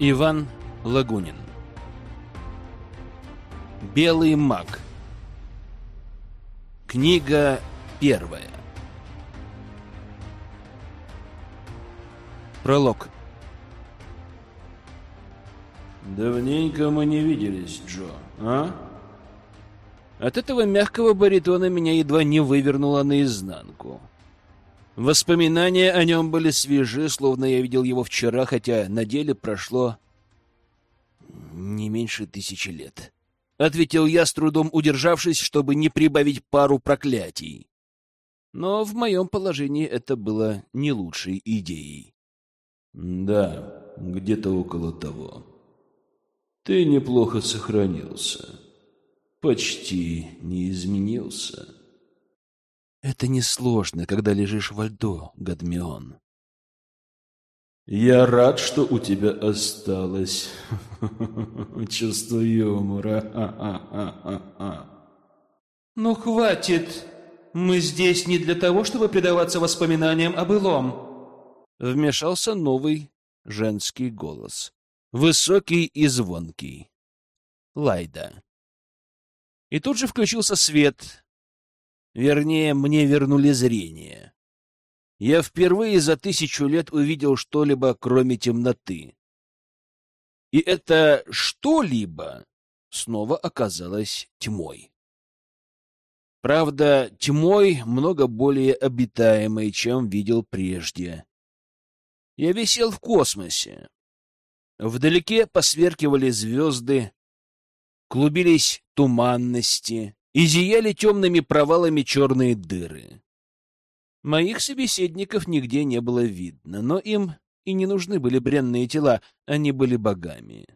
Иван Лагунин Белый маг Книга первая Пролог Давненько мы не виделись, Джо, а? От этого мягкого баритона меня едва не вывернуло наизнанку. Воспоминания о нем были свежи, словно я видел его вчера, хотя на деле прошло не меньше тысячи лет. Ответил я, с трудом удержавшись, чтобы не прибавить пару проклятий. Но в моем положении это было не лучшей идеей. Да, где-то около того. Ты неплохо сохранился. Почти не изменился. Это несложно, когда лежишь во льду, Гадмион. Я рад, что у тебя осталось чувство юмора. Ну, хватит. Мы здесь не для того, чтобы предаваться воспоминаниям о былом. Вмешался новый женский голос. Высокий и звонкий. Лайда. И тут же включился свет, Вернее, мне вернули зрение. Я впервые за тысячу лет увидел что-либо, кроме темноты. И это что-либо снова оказалось тьмой. Правда, тьмой много более обитаемой, чем видел прежде. Я висел в космосе. Вдалеке посверкивали звезды, клубились туманности, и зияли темными провалами черные дыры. Моих собеседников нигде не было видно, но им и не нужны были бренные тела, они были богами.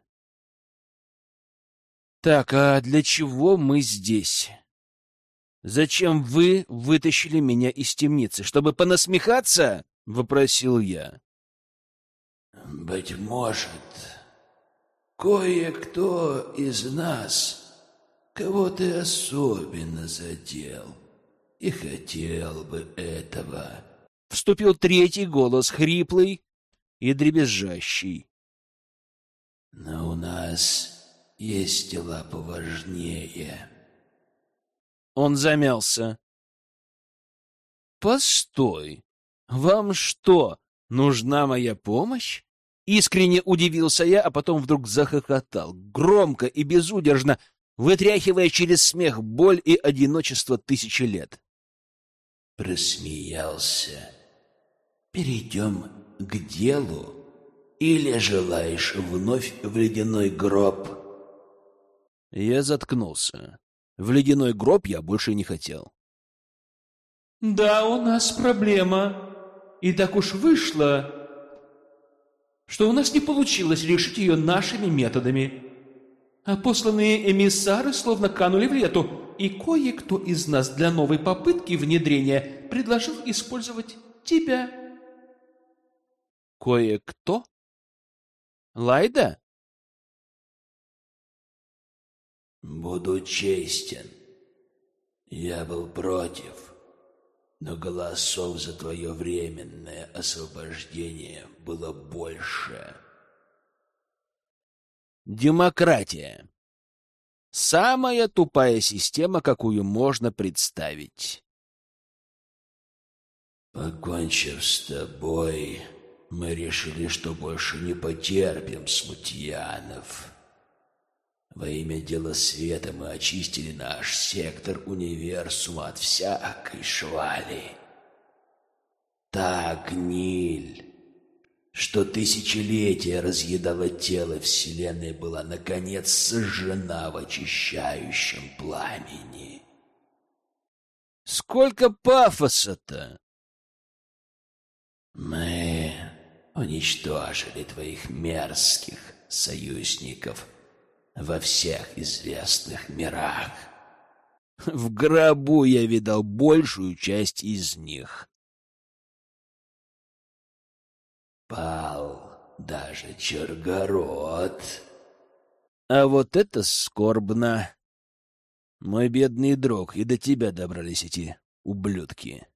Так, а для чего мы здесь? Зачем вы вытащили меня из темницы? Чтобы понасмехаться? — вопросил я. — Быть может, кое-кто из нас кого ты особенно задел и хотел бы этого. Вступил третий голос, хриплый и дребезжащий. Но у нас есть дела поважнее. Он замялся. Постой, вам что, нужна моя помощь? Искренне удивился я, а потом вдруг захохотал, громко и безудержно, вытряхивая через смех боль и одиночество тысячи лет. Просмеялся. Перейдем к делу. Или желаешь вновь в ледяной гроб? Я заткнулся. В ледяной гроб я больше не хотел. Да, у нас проблема. И так уж вышло, что у нас не получилось решить ее нашими методами а посланные эмиссары словно канули в лету, и кое-кто из нас для новой попытки внедрения предложил использовать тебя. Кое-кто? Лайда? Буду честен. Я был против, но голосов за твое временное освобождение было больше. Демократия. Самая тупая система, какую можно представить. Покончив с тобой, мы решили, что больше не потерпим смутьянов. Во имя дела света мы очистили наш сектор универсума от всякой швали. Так, Ниль что тысячелетия разъедало тело Вселенной, была, наконец, сожжена в очищающем пламени. Сколько пафоса-то! Мы уничтожили твоих мерзких союзников во всех известных мирах. В гробу я видал большую часть из них. Пал даже Чергород. А вот это скорбно. Мой бедный друг, и до тебя добрались эти ублюдки.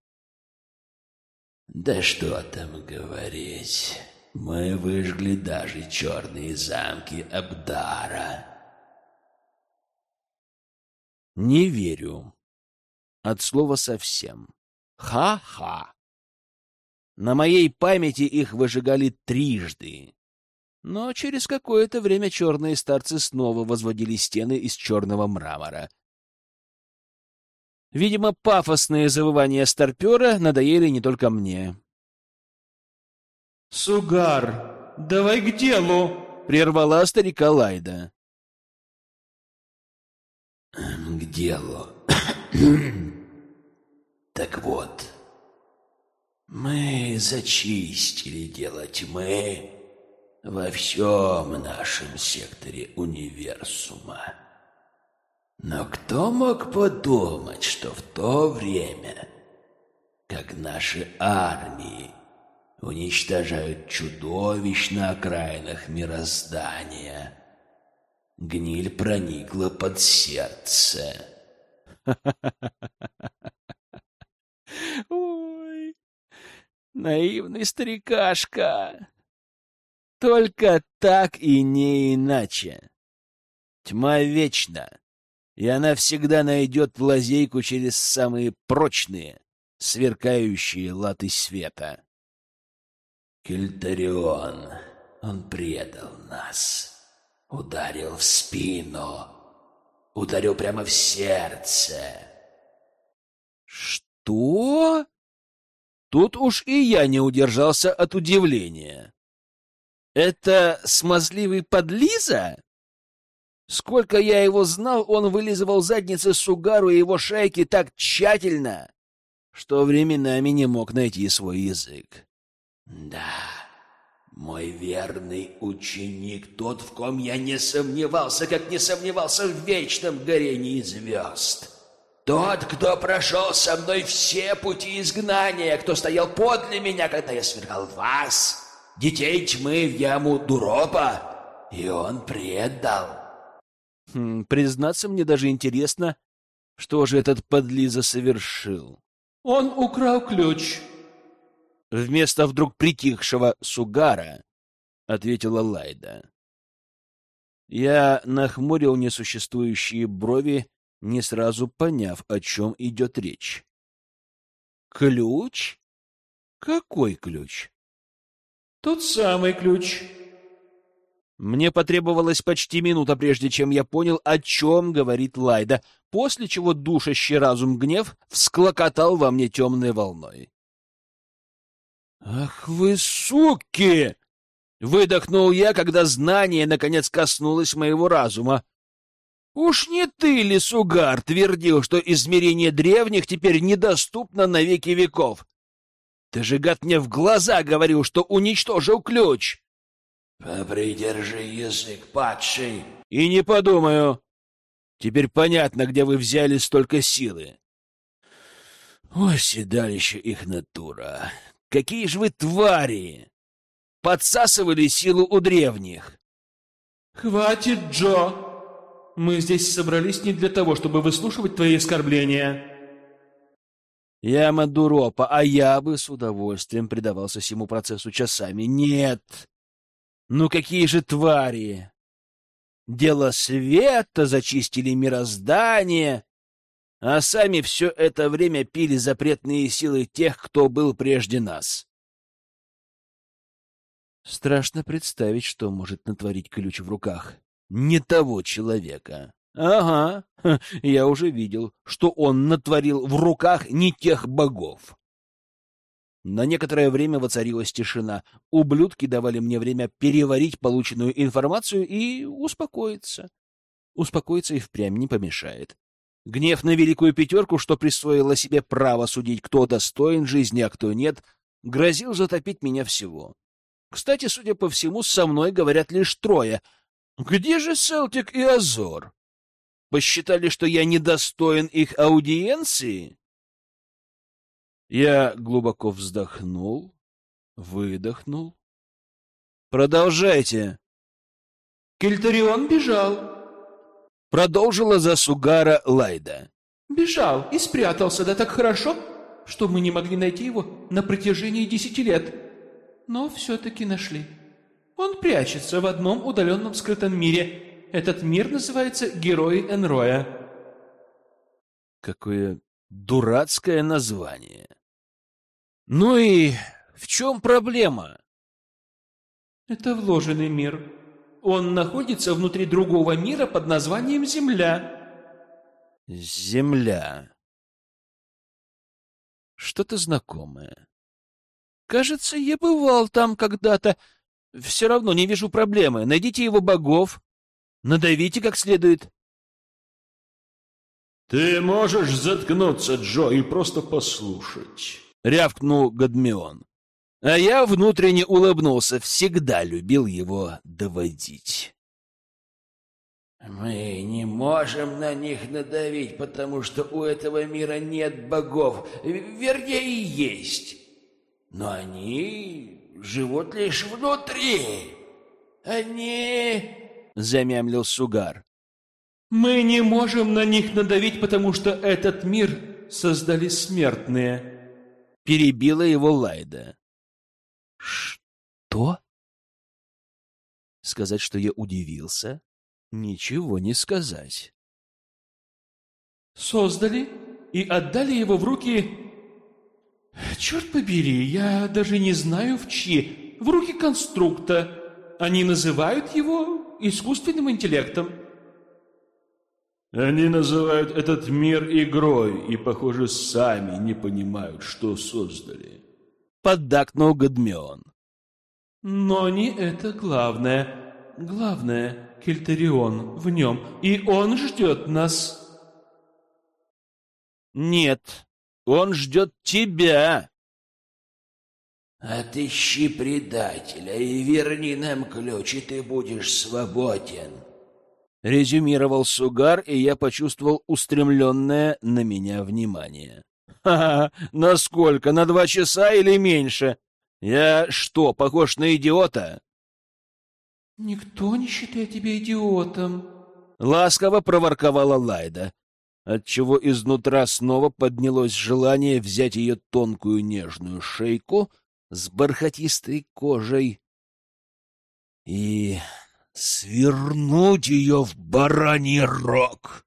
Да что там говорить. Мы выжгли даже черные замки Абдара. Не верю. От слова совсем. Ха-ха. На моей памяти их выжигали трижды. Но через какое-то время черные старцы снова возводили стены из черного мрамора. Видимо, пафосные завывания старпера надоели не только мне. «Сугар, давай к делу!» — прервала старика Лайда. «К делу. так вот, мы зачистили дело тьмы во всем нашем секторе универсума. Но кто мог подумать, что в то время, как наши армии уничтожают чудовищ на окраинах мироздания, гниль проникла под сердце. Ой, наивный старикашка. Только так и не иначе. Тьма вечна, и она всегда найдет лазейку через самые прочные, сверкающие латы света. Кельтарион, он предал нас, ударил в спину, ударил прямо в сердце. Что? Тут уж и я не удержался от удивления. Это смазливый подлиза? Сколько я его знал, он вылизывал задницы Сугару и его шайки так тщательно, что временами не мог найти свой язык. Да, мой верный ученик, тот, в ком я не сомневался, как не сомневался в вечном горении звезд. Тот, кто прошел со мной все пути изгнания, кто стоял подле меня, когда я свергал вас, детей тьмы в яму Дуропа, и он предал. Хм, признаться, мне даже интересно, что же этот подлиза совершил. Он украл ключ. Вместо вдруг притихшего Сугара ответила Лайда. Я нахмурил несуществующие брови, не сразу поняв, о чем идет речь. Ключ? Какой ключ? Тот самый ключ. Мне потребовалось почти минута, прежде чем я понял, о чем говорит Лайда, после чего душащий разум гнев всклокотал во мне темной волной. «Ах вы суки!» — выдохнул я, когда знание, наконец, коснулось моего разума. «Уж не ты ли, Сугар, твердил, что измерение древних теперь недоступно на веки веков? Ты же, гад, мне в глаза говорил, что уничтожил ключ!» «Попридержи язык, падший!» «И не подумаю. Теперь понятно, где вы взяли столько силы». «Ой, седалище их натура! Какие же вы твари! Подсасывали силу у древних!» «Хватит, Джо! Мы здесь собрались не для того, чтобы выслушивать твои оскорбления!» Я Мадуропа, а я бы с удовольствием предавался всему процессу часами. Нет! Ну какие же твари! Дело света зачистили мироздание, а сами все это время пили запретные силы тех, кто был прежде нас. Страшно представить, что может натворить ключ в руках не того человека. Ага, я уже видел, что он натворил в руках не тех богов. На некоторое время воцарилась тишина. Ублюдки давали мне время переварить полученную информацию и успокоиться. Успокоиться и впрямь не помешает. Гнев на великую пятерку, что присвоила себе право судить, кто достоин жизни, а кто нет, грозил затопить меня всего. Кстати, судя по всему, со мной говорят лишь трое. Где же Селтик и Азор? Посчитали, что я недостоин их аудиенции? Я глубоко вздохнул, выдохнул. Продолжайте. Кельтарион бежал. Продолжила за Сугара Лайда. Бежал и спрятался, да так хорошо, что мы не могли найти его на протяжении десяти лет. но все-таки нашли. Он прячется в одном удаленном скрытом мире. Этот мир называется Герои Энроя. Какое дурацкое название. Ну и в чем проблема? Это вложенный мир. Он находится внутри другого мира под названием Земля. Земля. Что-то знакомое. Кажется, я бывал там когда-то. Все равно не вижу проблемы. Найдите его богов, надавите как следует. «Ты можешь заткнуться, Джо, и просто послушать», — рявкнул Гадмион. А я внутренне улыбнулся, всегда любил его доводить. «Мы не можем на них надавить, потому что у этого мира нет богов, вернее, есть. Но они живут лишь внутри. Они...» — замямлил Сугар. Мы не можем на них надавить, потому что этот мир создали смертные. Перебила его Лайда. Что? Сказать, что я удивился? Ничего не сказать. Создали и отдали его в руки... Черт побери, я даже не знаю в чьи. В руки конструкта. Они называют его искусственным интеллектом. Они называют этот мир игрой и, похоже, сами не понимают, что создали. Поддакнул Гадмион. Но не это главное. Главное — Кельтерион в нем, и он ждет нас. Нет, он ждет тебя. Отыщи предателя и верни нам ключ, и ты будешь свободен резюмировал Сугар, и я почувствовал устремленное на меня внимание. «Ха-ха! Насколько? На два часа или меньше? Я что, похож на идиота?» «Никто не считает тебя идиотом», — ласково проворковала Лайда, отчего изнутра снова поднялось желание взять ее тонкую нежную шейку с бархатистой кожей и свернуть ее в бараний рог.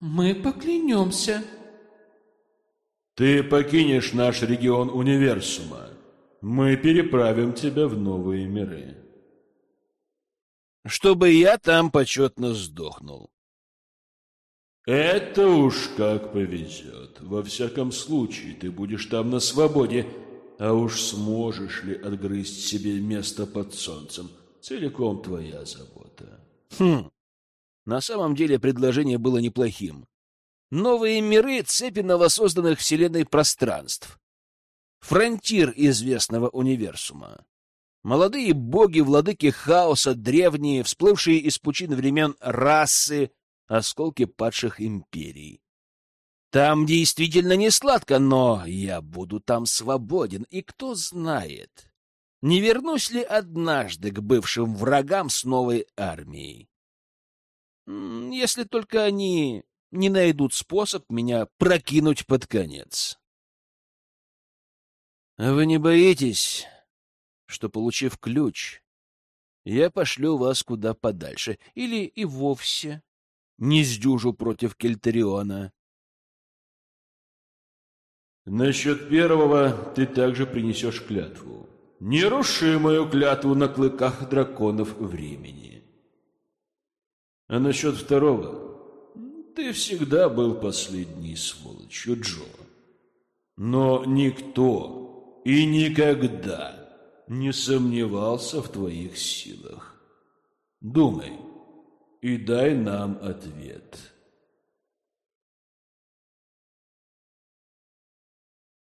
Мы поклянемся. Ты покинешь наш регион универсума. Мы переправим тебя в новые миры. Чтобы я там почетно сдохнул. Это уж как повезет. Во всяком случае, ты будешь там на свободе, а уж сможешь ли отгрызть себе место под солнцем, целиком твоя забота. Хм, на самом деле предложение было неплохим. Новые миры — цепи новосозданных вселенной пространств. Фронтир известного универсума. Молодые боги, владыки хаоса, древние, всплывшие из пучин времен расы, осколки падших империй. Там действительно не сладко, но я буду там свободен, и кто знает, не вернусь ли однажды к бывшим врагам с новой армией. Если только они не найдут способ меня прокинуть под конец. Вы не боитесь, что, получив ключ, я пошлю вас куда подальше или и вовсе не сдюжу против Кельтериона? Насчет первого ты также принесешь клятву. Нерушимую клятву на клыках драконов времени. А насчет второго, ты всегда был последней сволочью, Джо. Но никто и никогда не сомневался в твоих силах. Думай и дай нам ответ.